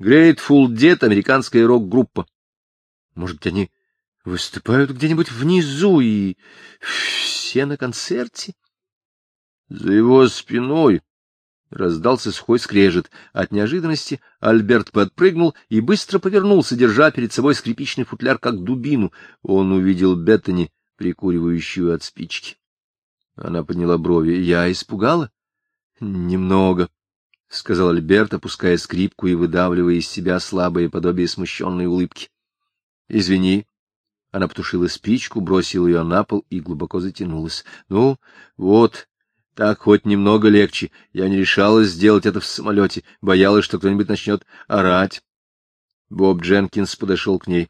Grateful Dead — американская рок-группа. Может быть, они выступают где-нибудь внизу и все на концерте? За его спиной раздался сухой скрежет. От неожиданности Альберт подпрыгнул и быстро повернулся, держа перед собой скрипичный футляр, как дубину. Он увидел Беттани, прикуривающую от спички. Она подняла брови. Я испугала? Немного, — сказал Альберт, опуская скрипку и выдавливая из себя слабое подобие смущенной улыбки. — Извини. Она потушила спичку, бросила ее на пол и глубоко затянулась. — Ну, вот, так хоть немного легче. Я не решалась сделать это в самолете, боялась, что кто-нибудь начнет орать. Боб Дженкинс подошел к ней.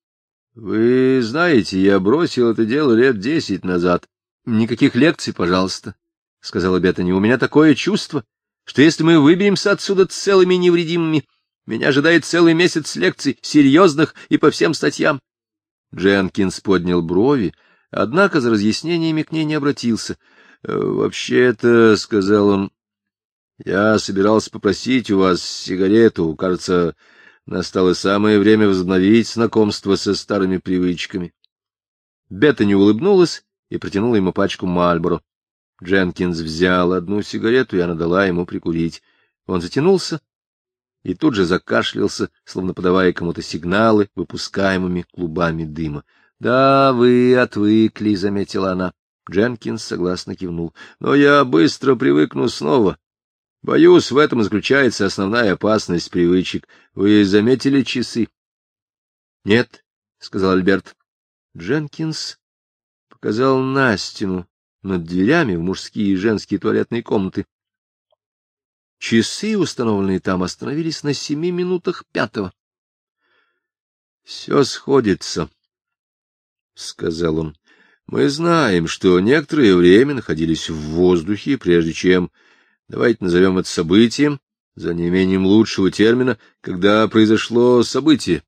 — Вы знаете, я бросил это дело лет десять назад. — Никаких лекций, пожалуйста, — сказала Беттани. — У меня такое чувство, что если мы выберемся отсюда целыми невредимыми, меня ожидает целый месяц лекций, серьезных и по всем статьям. Дженкинс поднял брови, однако за разъяснениями к ней не обратился. «Э, — Вообще-то, — сказал он, — я собирался попросить у вас сигарету. Кажется, настало самое время возобновить знакомство со старыми привычками. Бетта не улыбнулась и протянула ему пачку Мальборо. Дженкинс взял одну сигарету, и она дала ему прикурить. Он затянулся и тут же закашлялся, словно подавая кому-то сигналы, выпускаемыми клубами дыма. — Да, вы отвыкли, — заметила она. Дженкинс согласно кивнул. — Но я быстро привыкну снова. Боюсь, в этом заключается основная опасность привычек. Вы заметили часы? — Нет, — сказал Альберт. Дженкинс показал на стену над дверями в мужские и женские туалетные комнаты. Часы, установленные там, остановились на семи минутах пятого. — Все сходится, — сказал он. — Мы знаем, что некоторое время находились в воздухе, прежде чем... Давайте назовем это событием, за неимением лучшего термина, когда произошло событие.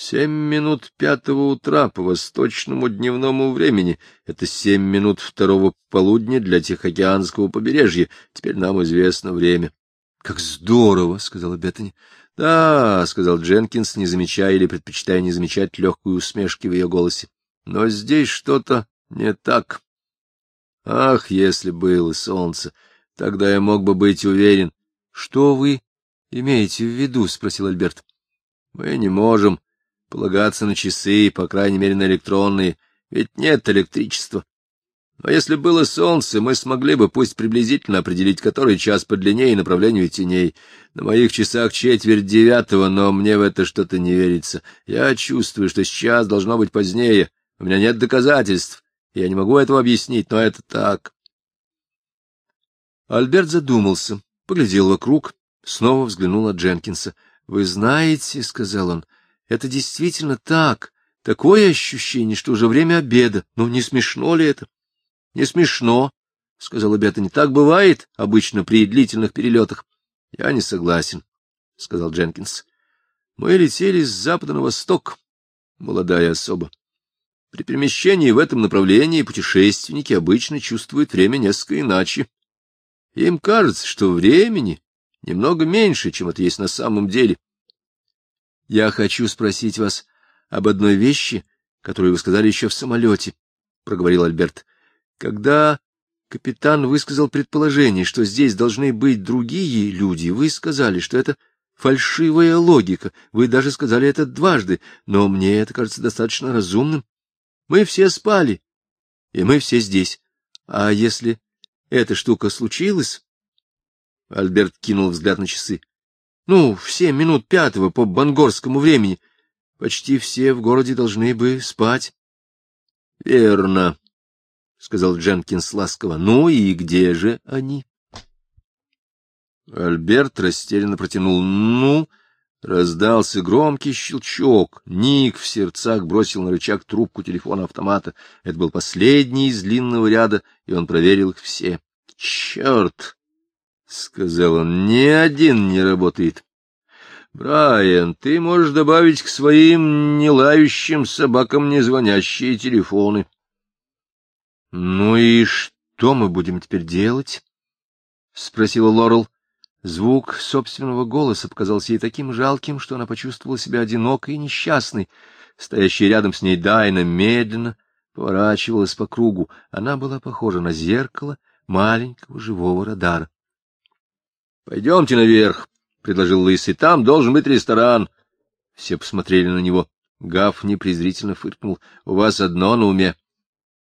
Семь минут пятого утра по восточному дневному времени. Это семь минут второго полудня для Тихоокеанского побережья. Теперь нам известно время. — Как здорово! — сказала Беттани. — Да, — сказал Дженкинс, не замечая или предпочитая не замечать легкую усмешки в ее голосе. — Но здесь что-то не так. Ах, если было солнце! Тогда я мог бы быть уверен. — Что вы имеете в виду? — спросил Альберт. — Мы не можем полагаться на часы, по крайней мере, на электронные, ведь нет электричества. Но если было солнце, мы смогли бы пусть приблизительно определить, который час по длине и направлению теней. На моих часах четверть девятого, но мне в это что-то не верится. Я чувствую, что сейчас должно быть позднее. У меня нет доказательств. Я не могу этого объяснить, но это так. Альберт задумался, поглядел вокруг, снова взглянул на Дженкинса. — Вы знаете, — сказал он, — это действительно так. Такое ощущение, что уже время обеда. Ну, не смешно ли это? — Не смешно, — сказала Беттани. — Так бывает обычно при длительных перелетах. — Я не согласен, — сказал Дженкинс. — Мы летели с запада на восток, молодая особа. При перемещении в этом направлении путешественники обычно чувствуют время несколько иначе. Им кажется, что времени немного меньше, чем это есть на самом деле. Я хочу спросить вас об одной вещи, которую вы сказали еще в самолете, — проговорил Альберт. Когда капитан высказал предположение, что здесь должны быть другие люди, вы сказали, что это фальшивая логика. Вы даже сказали это дважды, но мне это кажется достаточно разумным. Мы все спали, и мы все здесь. А если эта штука случилась... Альберт кинул взгляд на часы. Ну, в семь минут пятого по бангорскому времени. Почти все в городе должны бы спать. — Верно, — сказал Дженкинс ласково. — Ну и где же они? Альберт растерянно протянул «ну». Раздался громкий щелчок. Ник в сердцах бросил на рычаг трубку телефона автомата. Это был последний из длинного ряда, и он проверил их все. — Черт! — сказал он, — ни один не работает. — Брайан, ты можешь добавить к своим нелающим собакам незвонящие телефоны. — Ну и что мы будем теперь делать? — спросила Лорел. Звук собственного голоса показался ей таким жалким, что она почувствовала себя одинокой и несчастной. Стоящая рядом с ней Дайна медленно поворачивалась по кругу. Она была похожа на зеркало маленького живого радара. — Пойдемте наверх, — предложил Лысый. — Там должен быть ресторан. Все посмотрели на него. Гафни презрительно фыркнул. — У вас одно на уме.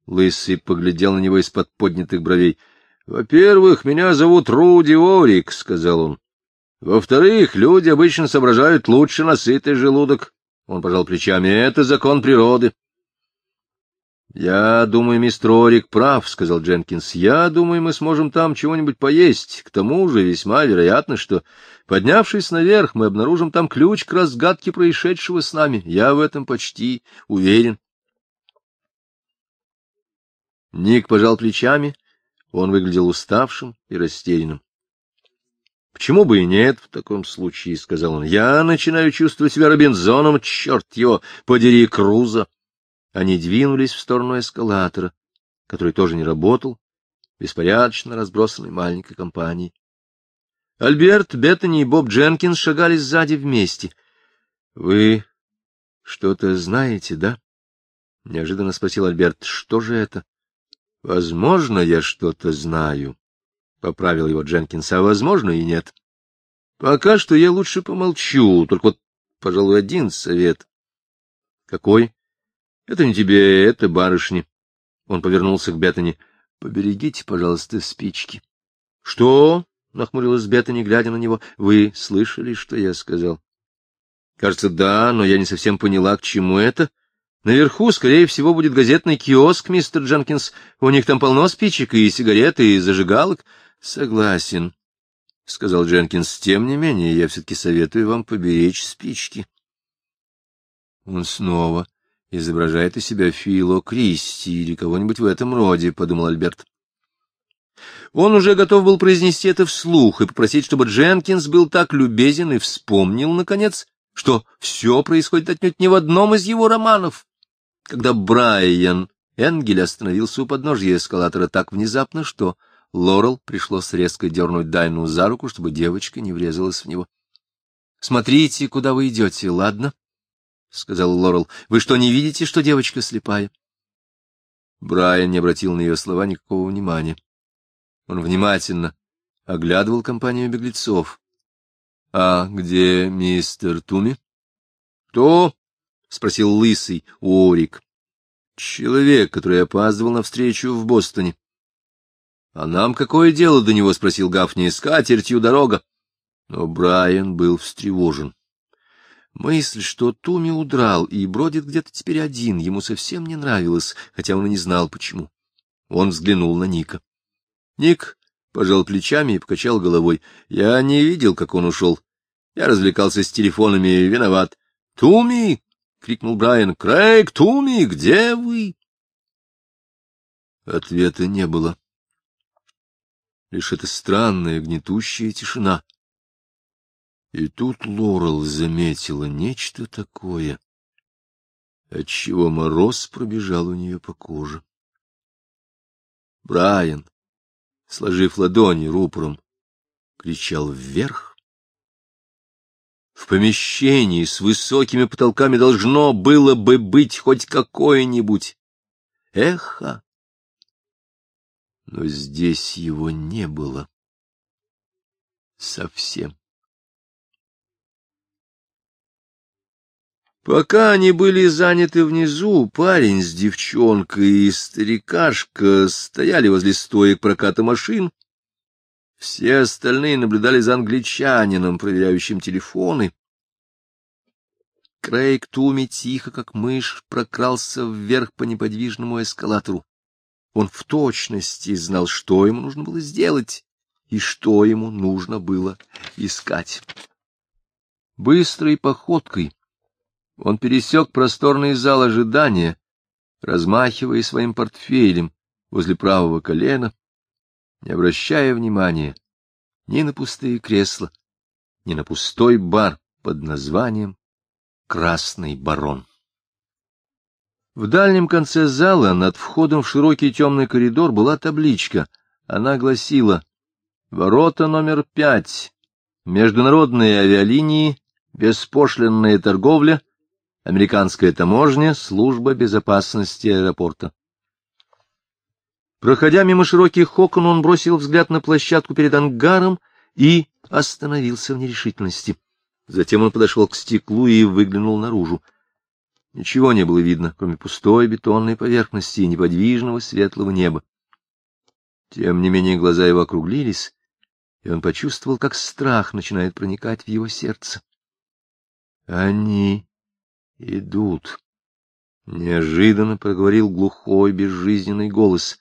Лысый поглядел на него из-под поднятых бровей. — Во-первых, меня зовут Руди Орик, — сказал он. — Во-вторых, люди обычно соображают лучше на сытый желудок. Он пожал плечами. — Это закон природы. — Я думаю, мистер Орик прав, — сказал Дженкинс. — Я думаю, мы сможем там чего-нибудь поесть. К тому же весьма вероятно, что, поднявшись наверх, мы обнаружим там ключ к разгадке происшедшего с нами. Я в этом почти уверен. Ник пожал плечами. Он выглядел уставшим и растерянным. — Почему бы и нет в таком случае, — сказал он. — Я начинаю чувствовать себя Робинзоном, черт его, подери Круза. Они двинулись в сторону эскалатора, который тоже не работал, беспорядочно разбросанной маленькой компанией. Альберт, Беттани и Боб Дженкинс шагали сзади вместе. — Вы что-то знаете, да? — неожиданно спросил Альберт. — Что же это? — Возможно, я что-то знаю, — поправил его Дженкинс, — а возможно и нет. Пока что я лучше помолчу, только вот, пожалуй, один совет. — Какой? Это не тебе, это барышни. Он повернулся к Беттани. — Поберегите, пожалуйста, спички. — Что? — нахмурилась Беттани, глядя на него. — Вы слышали, что я сказал? — Кажется, да, но я не совсем поняла, к чему это. Наверху, скорее всего, будет газетный киоск, мистер Дженкинс. У них там полно спичек и сигарет, и зажигалок. — Согласен, — сказал Дженкинс. — Тем не менее, я все-таки советую вам поберечь спички. Он снова изображает из себя Фило Кристи или кого-нибудь в этом роде, — подумал Альберт. Он уже готов был произнести это вслух и попросить, чтобы Дженкинс был так любезен и вспомнил, наконец, что все происходит отнюдь не в одном из его романов. Когда Брайан Энгель остановился у подножья эскалатора так внезапно, что Лорел пришлось резко дернуть Дайну за руку, чтобы девочка не врезалась в него. — Смотрите, куда вы идете, ладно? — сказал Лорел. — Вы что, не видите, что девочка слепая? Брайан не обратил на ее слова никакого внимания. Он внимательно оглядывал компанию беглецов. — А где мистер Туми? — Кто? — спросил лысый Орик. — Человек, который опаздывал на встречу в Бостоне. — А нам какое дело до него? — спросил Гафни. — С катертью дорога. Но Брайан был встревожен. Мысль, что Туми удрал и бродит где-то теперь один, ему совсем не нравилась, хотя он и не знал, почему. Он взглянул на Ника. Ник пожал плечами и покачал головой. Я не видел, как он ушел. Я развлекался с телефонами, виноват. — Туми! — крикнул Брайан. — Крейг, Туми, где вы? Ответа не было. Лишь эта странная гнетущая тишина. И тут Лорел заметила нечто такое, отчего мороз пробежал у нее по коже. Брайан, сложив ладони рупором, кричал вверх. В помещении с высокими потолками должно было бы быть хоть какое-нибудь эхо, но здесь его не было совсем. Пока они были заняты внизу, парень с девчонкой и старикашка стояли возле стоек проката машин. Все остальные наблюдали за англичанином, проверяющим телефоны. Крейг Туми тихо, как мышь, прокрался вверх по неподвижному эскалатору. Он в точности знал, что ему нужно было сделать и что ему нужно было искать. Быстрой походкой он пересек просторный зал ожидания, размахивая своим портфелем возле правого колена, не обращая внимания ни на пустые кресла, ни на пустой бар под названием «Красный барон». В дальнем конце зала, над входом в широкий темный коридор, была табличка. Она гласила «Ворота номер пять. международные авиалинии, беспошлинная торговля, американская таможня, служба безопасности аэропорта. Проходя мимо широких окон, он бросил взгляд на площадку перед ангаром и остановился в нерешительности. Затем он подошел к стеклу и выглянул наружу. Ничего не было видно, кроме пустой бетонной поверхности и неподвижного светлого неба. Тем не менее глаза его округлились, и он почувствовал, как страх начинает проникать в его сердце. Они идут. Неожиданно проговорил глухой, безжизненный голос.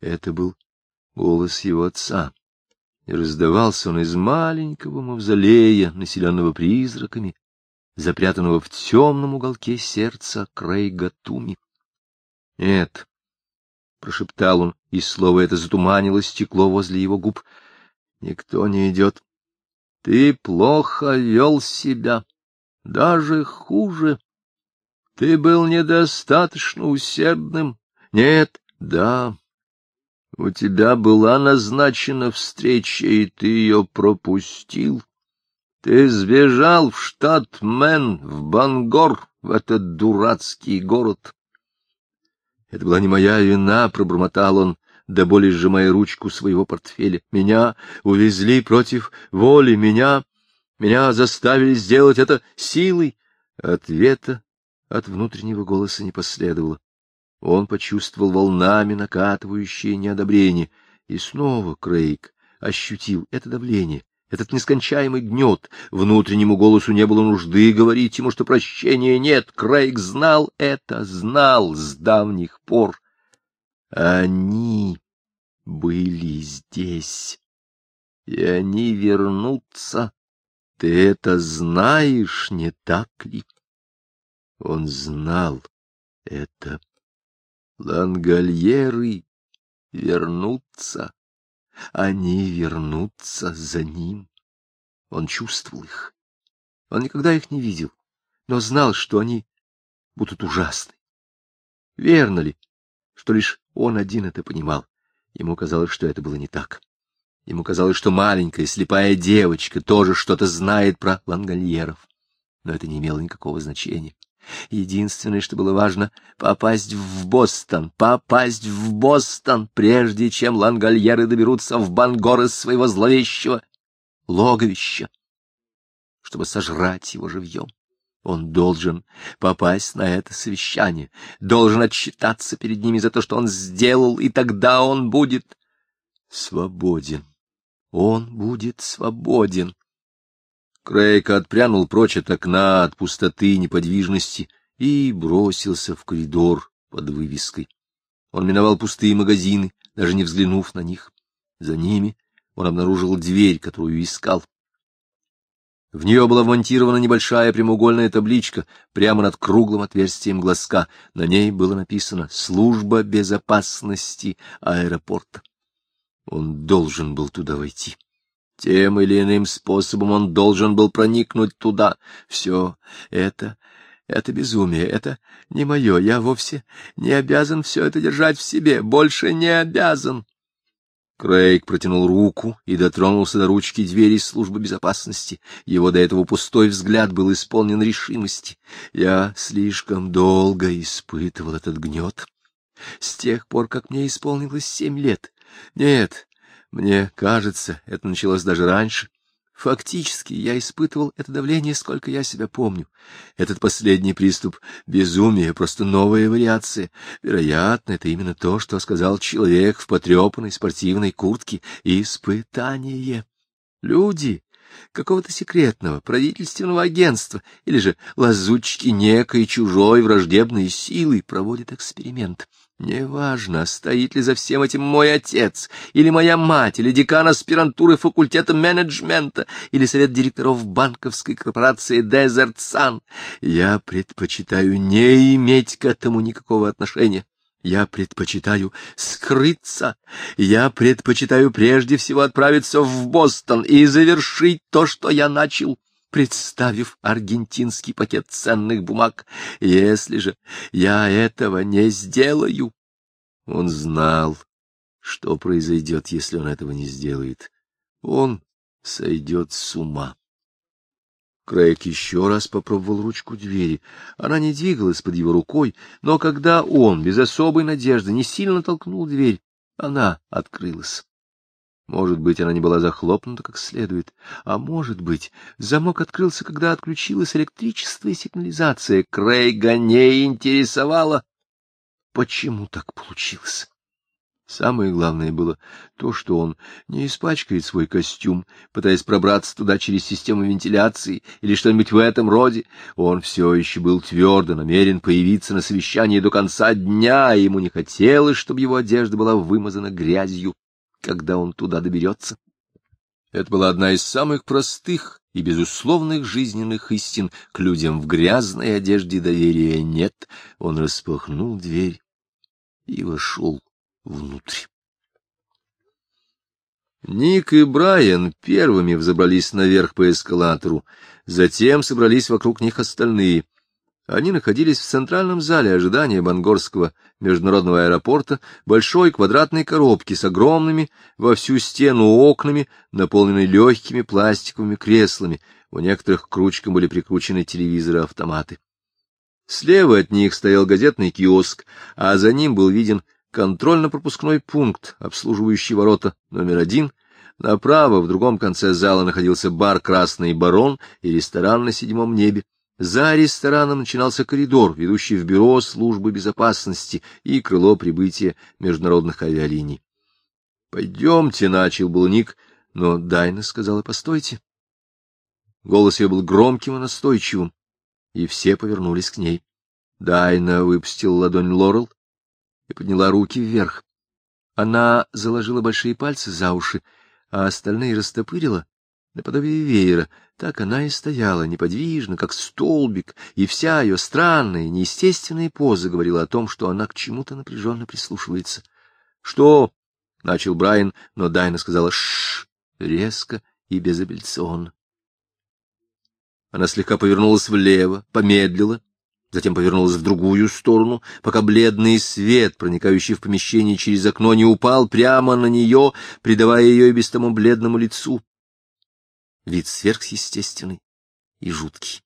Это был голос его отца. И раздавался он из маленького мавзолея, населенного призраками, запрятанного в темном уголке сердца Крейга Туми. — Нет, — прошептал он, и слово это затуманило стекло возле его губ. — Никто не идет. Ты плохо вел себя, даже хуже. Ты был недостаточно усердным. Нет, да, у тебя была назначена встреча, и ты ее пропустил. Ты сбежал в штат Мэн, в Бангор, в этот дурацкий город. Это была не моя вина, — пробормотал он, до боли сжимая ручку своего портфеля. Меня увезли против воли, меня... Меня заставили сделать это силой. Ответа от внутреннего голоса не последовало. Он почувствовал волнами накатывающее неодобрение, и снова Крейг ощутил это давление, этот нескончаемый гнет. Внутреннему голосу не было нужды говорить ему, что прощения нет. Крейг знал это, знал с давних пор. Они были здесь, и они вернутся. Ты это знаешь, не так ли? Он знал это. Лангольеры вернутся, они вернутся за ним. Он чувствовал их. Он никогда их не видел, но знал, что они будут ужасны. Верно ли, что лишь он один это понимал? Ему казалось, что это было не так. Ему казалось, что маленькая слепая девочка тоже что-то знает про лангольеров. Но это не имело никакого значения. Единственное, что было важно — попасть в Бостон, попасть в Бостон, прежде чем лангольеры доберутся в Бангор из своего зловещего логовища, чтобы сожрать его живьем. Он должен попасть на это совещание, должен отчитаться перед ними за то, что он сделал, и тогда он будет свободен. Он будет свободен. Крейг отпрянул прочь от окна, от пустоты и неподвижности и бросился в коридор под вывеской. Он миновал пустые магазины, даже не взглянув на них. За ними он обнаружил дверь, которую искал. В нее была вмонтирована небольшая прямоугольная табличка прямо над круглым отверстием глазка. На ней было написано «Служба безопасности аэропорта». Он должен был туда войти. Тем или иным способом он должен был проникнуть туда. Все это, это безумие, это не мое. Я вовсе не обязан все это держать в себе, больше не обязан. Крейг протянул руку и дотронулся до ручки двери службы безопасности. Его до этого пустой взгляд был исполнен решимости. Я слишком долго испытывал этот гнет. С тех пор, как мне исполнилось семь лет. Нет, мне кажется, это началось даже раньше. Фактически я испытывал это давление, сколько я себя помню. Этот последний приступ безумия — просто новая вариация. Вероятно, это именно то, что сказал человек в потрепанной спортивной куртке. Испытание. Люди какого-то секретного правительственного агентства или же лазутчики некой чужой враждебной силы проводят эксперимент. Неважно, стоит ли за всем этим мой отец, или моя мать, или декан аспирантуры факультета менеджмента, или совет директоров банковской корпорации Desert Sun. Я предпочитаю не иметь к этому никакого отношения. Я предпочитаю скрыться. Я предпочитаю прежде всего отправиться в Бостон и завершить то, что я начал представив аргентинский пакет ценных бумаг. Если же я этого не сделаю... Он знал, что произойдет, если он этого не сделает. Он сойдет с ума. Крейг еще раз попробовал ручку двери. Она не двигалась под его рукой, но когда он, без особой надежды, не сильно толкнул дверь, она открылась. Может быть, она не была захлопнута как следует, а может быть, замок открылся, когда отключилось электричество и сигнализация. Крейга не интересовало, почему так получилось. Самое главное было то, что он не испачкает свой костюм, пытаясь пробраться туда через систему вентиляции или что-нибудь в этом роде. Он все еще был твердо намерен появиться на совещании до конца дня, и ему не хотелось, чтобы его одежда была вымазана грязью, когда он туда доберется. Это была одна из самых простых и безусловных жизненных истин. К людям в грязной одежде доверия нет. Он распахнул дверь и вошел внутрь. Ник и Брайан первыми взобрались наверх по эскалатору, затем собрались вокруг них остальные. Они находились в центральном зале ожидания Бангорского международного аэропорта, большой квадратной коробки с огромными во всю стену окнами, наполненной легкими пластиковыми креслами. У некоторых к ручкам были прикручены телевизоры-автоматы. Слева от них стоял газетный киоск, а за ним был виден контрольно-пропускной пункт, обслуживающий ворота номер один. Направо, в другом конце зала, находился бар «Красный барон» и ресторан на седьмом небе. За рестораном начинался коридор, ведущий в бюро службы безопасности и крыло прибытия международных авиалиний. — Пойдемте, — начал был Ник, но Дайна сказала, — постойте. Голос ее был громким и настойчивым, и все повернулись к ней. Дайна выпустил ладонь Лорел, и подняла руки вверх. Она заложила большие пальцы за уши, а остальные растопырила, наподобие веера. Так она и стояла, неподвижно, как столбик, и вся ее странная, неестественная поза говорила о том, что она к чему-то напряженно прислушивается. — Что? — начал Брайан, но Дайна сказала «шш» резко и безапелляционно. Она слегка повернулась влево, помедлила, затем повернулась в другую сторону, пока бледный свет, проникающий в помещение через окно, не упал прямо на нее, придавая ее и без тому бледному лицу. Вид сверхъестественный и жуткий.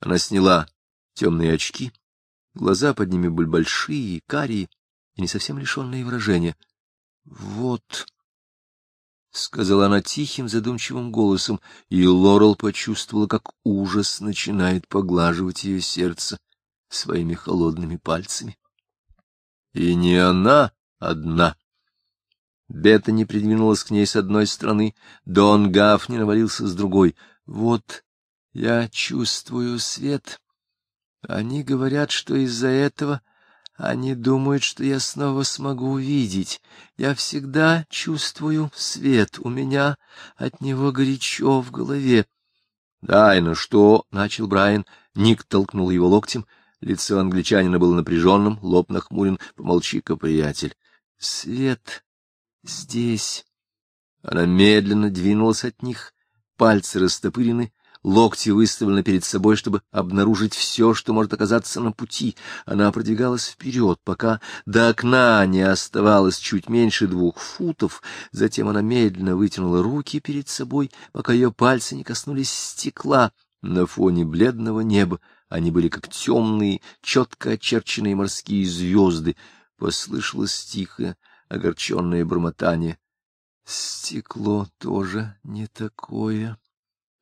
Она сняла темные очки, глаза под ними были большие, карие и не совсем лишенные выражения. — Вот, — сказала она тихим, задумчивым голосом, и Лорел почувствовала, как ужас начинает поглаживать ее сердце своими холодными пальцами. И не она одна. Бета не придвинулась к ней с одной стороны, Дон Гаф не навалился с другой. Вот я чувствую свет. Они говорят, что из-за этого они думают, что я снова смогу увидеть. Я всегда чувствую свет. У меня от него горячо в голове. — Дай, ну что? — начал Брайан. Ник толкнул его локтем. Лицо англичанина было напряженным, лоб нахмурен. — Помолчи-ка, приятель. — Свет здесь. Она медленно двинулась от них. Пальцы растопырены, локти выставлены перед собой, чтобы обнаружить все, что может оказаться на пути. Она продвигалась вперед, пока до окна не оставалось чуть меньше двух футов. Затем она медленно вытянула руки перед собой, пока ее пальцы не коснулись стекла. На фоне бледного неба они были как темные, четко очерченные морские звезды. Послышалось тихое, огорченное бормотание. Стекло тоже не такое. —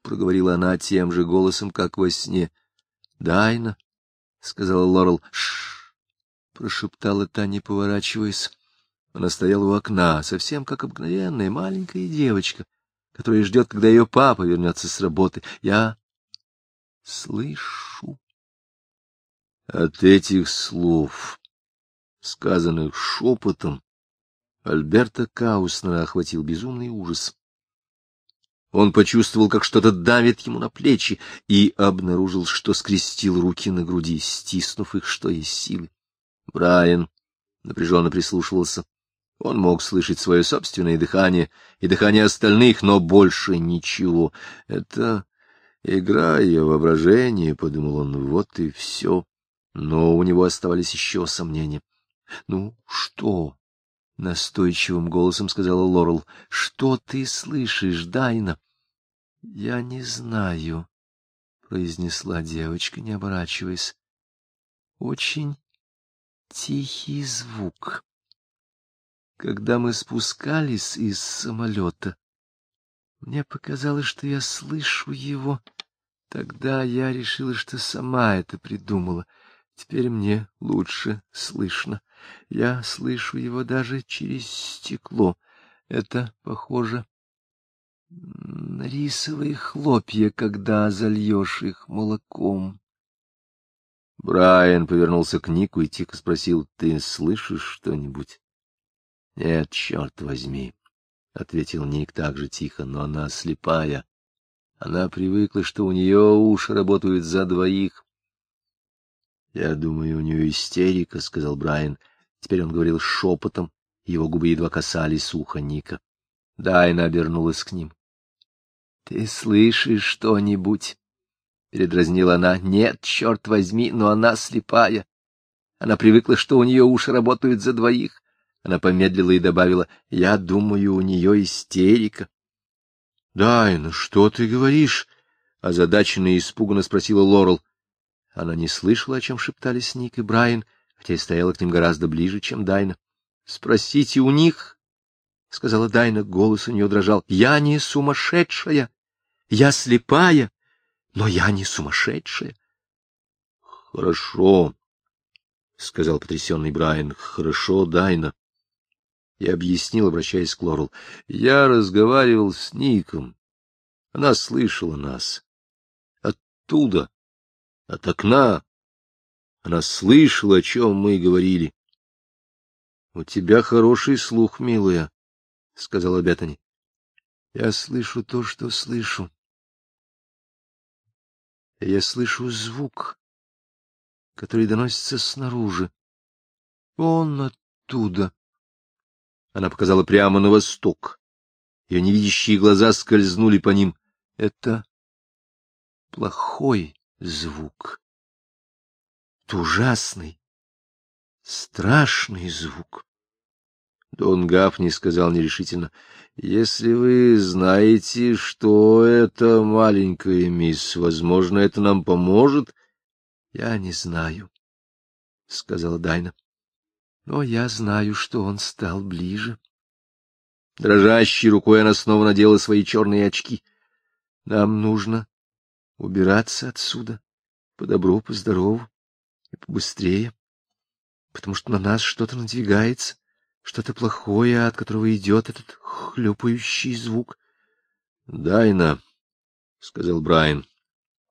проговорила она тем же голосом, как во сне. — Дайна, — сказала Лорел. — Шш! — прошептала та, не поворачиваясь. Она стояла у окна, совсем как обыкновенная маленькая девочка, которая ждет, когда ее папа вернется с работы. Я слышу. От этих слов, сказанных шепотом, Альберта Кауснера охватил безумный ужас. Он почувствовал, как что-то давит ему на плечи, и обнаружил, что скрестил руки на груди, стиснув их, что есть силы. Брайан напряженно прислушивался. Он мог слышать свое собственное дыхание и дыхание остальных, но больше ничего. Это игра ее воображения, — подумал он, — вот и все. Но у него оставались еще сомнения. — Ну, что? — настойчивым голосом сказала Лорел. — Что ты слышишь, Дайна? — Я не знаю, — произнесла девочка, не оборачиваясь. — Очень тихий звук. Когда мы спускались из самолета, мне показалось, что я слышу его. Тогда я решила, что сама это придумала. Теперь мне лучше слышно. Я слышу его даже через стекло. Это похоже на рисовые хлопья, когда зальешь их молоком. Брайан повернулся к Нику и тихо спросил, — Ты слышишь что-нибудь? — Нет, черт возьми, — ответил Ник так же тихо, — но она слепая. Она привыкла, что у нее уши работают за двоих. — Я думаю, у нее истерика, — сказал Брайан. Теперь он говорил шепотом, его губы едва касались уха Ника. Дайна обернулась к ним. — Ты слышишь что-нибудь? — передразнила она. — Нет, черт возьми, но она слепая. Она привыкла, что у нее уши работают за двоих. Она помедлила и добавила, — Я думаю, у нее истерика. — Дайна, что ты говоришь? — озадаченно и испуганно спросила Лорел. Она не слышала, о чем шептались Ник и Брайан, хотя и стояла к ним гораздо ближе, чем Дайна. — Спросите у них, — сказала Дайна, голос у нее дрожал. — Я не сумасшедшая, я слепая, но я не сумасшедшая. — Хорошо, — сказал потрясенный Брайан. — Хорошо, Дайна. И объяснил, обращаясь к Лорел. — Я разговаривал с Ником. Она слышала нас. Оттуда, от окна. Она слышала, о чем мы говорили. — У тебя хороший слух, милая, — сказала Беттани. — Я слышу то, что слышу. Я слышу звук, который доносится снаружи. Он оттуда. Она показала прямо на восток. Ее невидящие глаза скользнули по ним. Это плохой звук. Ужасный, страшный звук. Дон Гафни сказал нерешительно, — Если вы знаете, что это, маленькая мисс, возможно, это нам поможет. — Я не знаю, — сказала Дайна, — но я знаю, что он стал ближе. Дрожащей рукой она снова надела свои черные очки. — Нам нужно убираться отсюда, по-добру, по-здорову и побыстрее, потому что на нас что-то надвигается что-то плохое, от которого идет этот хлюпающий звук. — Дайна, — сказал Брайан,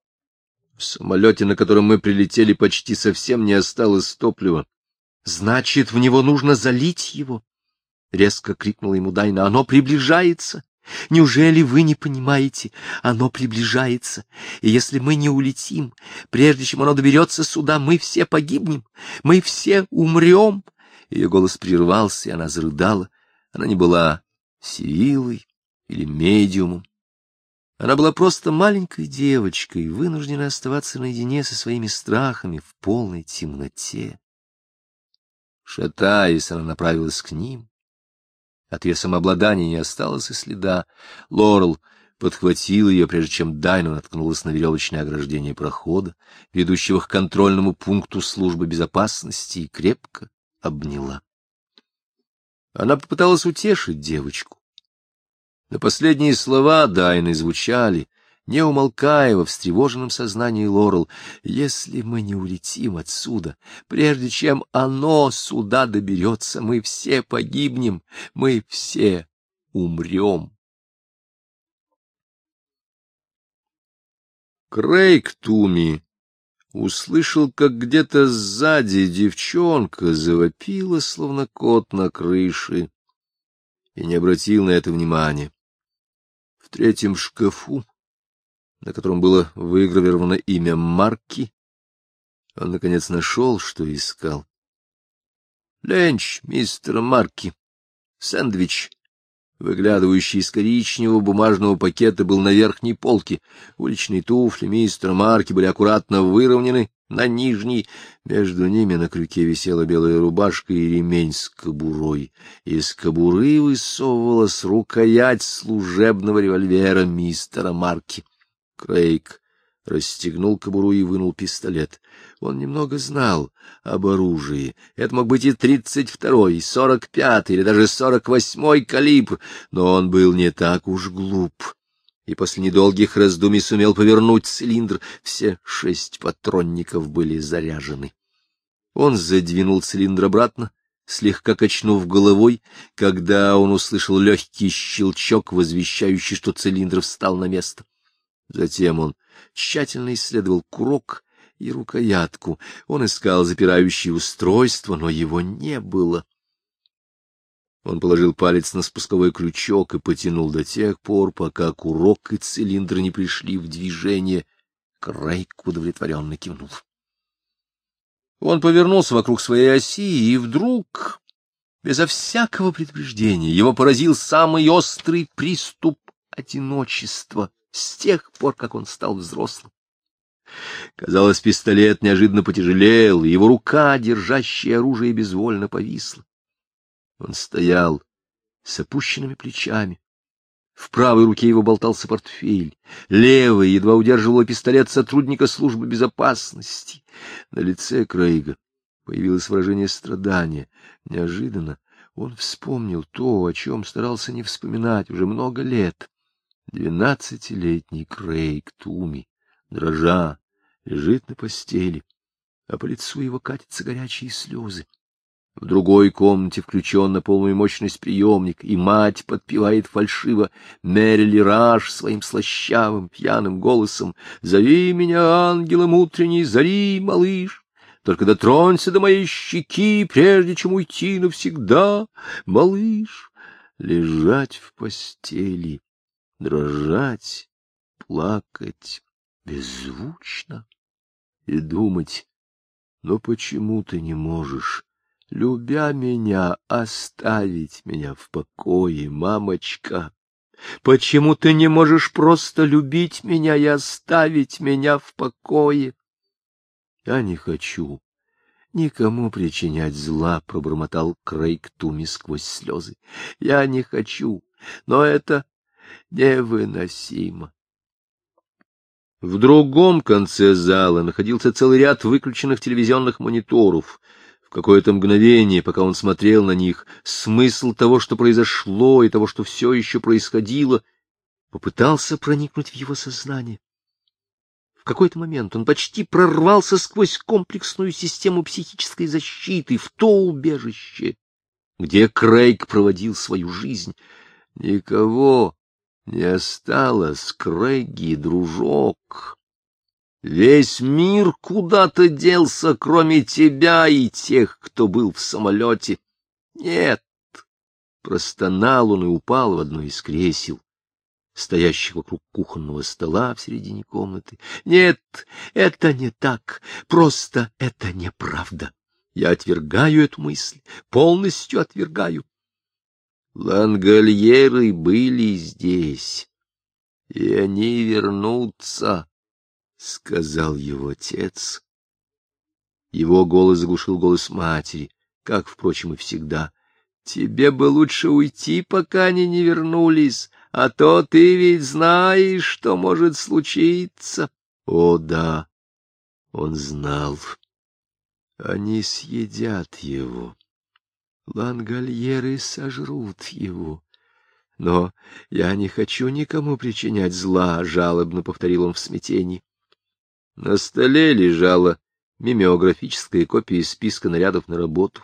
— в самолете, на котором мы прилетели, почти совсем не осталось топлива. — Значит, в него нужно залить его? — резко крикнула ему Дайна. — Оно приближается. Неужели вы не понимаете? Оно приближается, и если мы не улетим, прежде чем оно доберется сюда, мы все погибнем, мы все умрем. Ее голос прервался, и она зарыдала. Она не была силой или медиумом. Она была просто маленькой девочкой, вынужденной оставаться наедине со своими страхами в полной темноте. Шатаясь, она направилась к ним. От ее самообладания не осталось и следа. Лорел подхватил ее, прежде чем Дайна наткнулась на веревочное ограждение прохода, ведущего к контрольному пункту службы безопасности, и крепко обняла. Она попыталась утешить девочку. Но последние слова Дайны звучали, не умолкая во встревоженном сознании Лорел. «Если мы не улетим отсюда, прежде чем оно сюда доберется, мы все погибнем, мы все умрем». Крейг Туми услышал, как где-то сзади девчонка завопила, словно кот на крыше, и не обратил на это внимания. В третьем шкафу, на котором было выгравировано имя Марки, он, наконец, нашел, что искал. Ленч, мистер Марки, сэндвич, выглядывающий из коричневого бумажного пакета, был на верхней полке. Уличные туфли мистера Марки были аккуратно выровнены на нижний. Между ними на крюке висела белая рубашка и ремень с кобурой. Из кобуры высовывалась рукоять служебного револьвера мистера Марки. Крейг расстегнул кобуру и вынул пистолет. Он немного знал об оружии. Это мог быть и тридцать второй, сорок пятый, или даже сорок восьмой калибр, но он был не так уж глуп и после недолгих раздумий сумел повернуть цилиндр. Все шесть патронников были заряжены. Он задвинул цилиндр обратно, слегка качнув головой, когда он услышал легкий щелчок, возвещающий, что цилиндр встал на место. Затем он тщательно исследовал курок и рукоятку. Он искал запирающее устройство, но его не было. Он положил палец на спусковой крючок и потянул до тех пор, пока курок и цилиндр не пришли в движение. Крейг удовлетворенно кивнул. Он повернулся вокруг своей оси, и вдруг, безо всякого предупреждения, его поразил самый острый приступ одиночества с тех пор, как он стал взрослым. Казалось, пистолет неожиданно потяжелел, его рука, держащая оружие, безвольно повисла. Он стоял с опущенными плечами. В правой руке его болтался портфель, левой едва удерживала пистолет сотрудника службы безопасности. На лице Крейга появилось выражение страдания. Неожиданно он вспомнил то, о чем старался не вспоминать уже много лет. Двенадцатилетний Крейг Туми, дрожа, лежит на постели, а по лицу его катятся горячие слезы. В другой комнате включен на полную мощность приемник, и мать подпевает фальшиво Мерили Раш своим слащавым пьяным голосом «Зови меня ангелом утренней зари, малыш!» Только дотронься до моей щеки, прежде чем уйти навсегда, малыш. Лежать в постели, дрожать, плакать беззвучно и думать, но почему ты не можешь любя меня, оставить меня в покое, мамочка. Почему ты не можешь просто любить меня и оставить меня в покое? Я не хочу никому причинять зла, — пробормотал Крейг Туми сквозь слезы. Я не хочу, но это невыносимо. В другом конце зала находился целый ряд выключенных телевизионных мониторов — какое-то мгновение, пока он смотрел на них, смысл того, что произошло, и того, что все еще происходило, попытался проникнуть в его сознание. В какой-то момент он почти прорвался сквозь комплексную систему психической защиты в то убежище, где Крейг проводил свою жизнь. Никого не осталось, Крейги, дружок. Весь мир куда-то делся, кроме тебя и тех, кто был в самолете. Нет, простонал он и упал в одно из кресел, стоящих вокруг кухонного стола в середине комнаты. Нет, это не так, просто это неправда. Я отвергаю эту мысль, полностью отвергаю. Лангольеры были здесь, и они вернутся. — сказал его отец. Его голос заглушил голос матери, как, впрочем, и всегда. — Тебе бы лучше уйти, пока они не вернулись, а то ты ведь знаешь, что может случиться. О, да, он знал. Они съедят его. Лангольеры сожрут его. Но я не хочу никому причинять зла, — жалобно повторил он в смятении. На столе лежала мимеографическая копия списка нарядов на работу.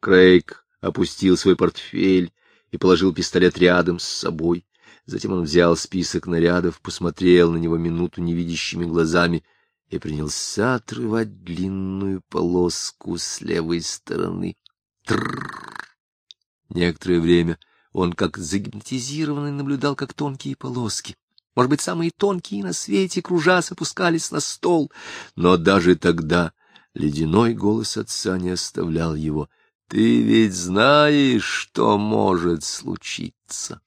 Крейг опустил свой портфель и положил пистолет рядом с собой. Затем он взял список нарядов, посмотрел на него минуту невидящими глазами и принялся отрывать длинную полоску с левой стороны. Некоторое время он, как загипнотизированный, наблюдал, как тонкие полоски может быть, самые тонкие на свете, кружась, опускались на стол. Но даже тогда ледяной голос отца не оставлял его. «Ты ведь знаешь, что может случиться!»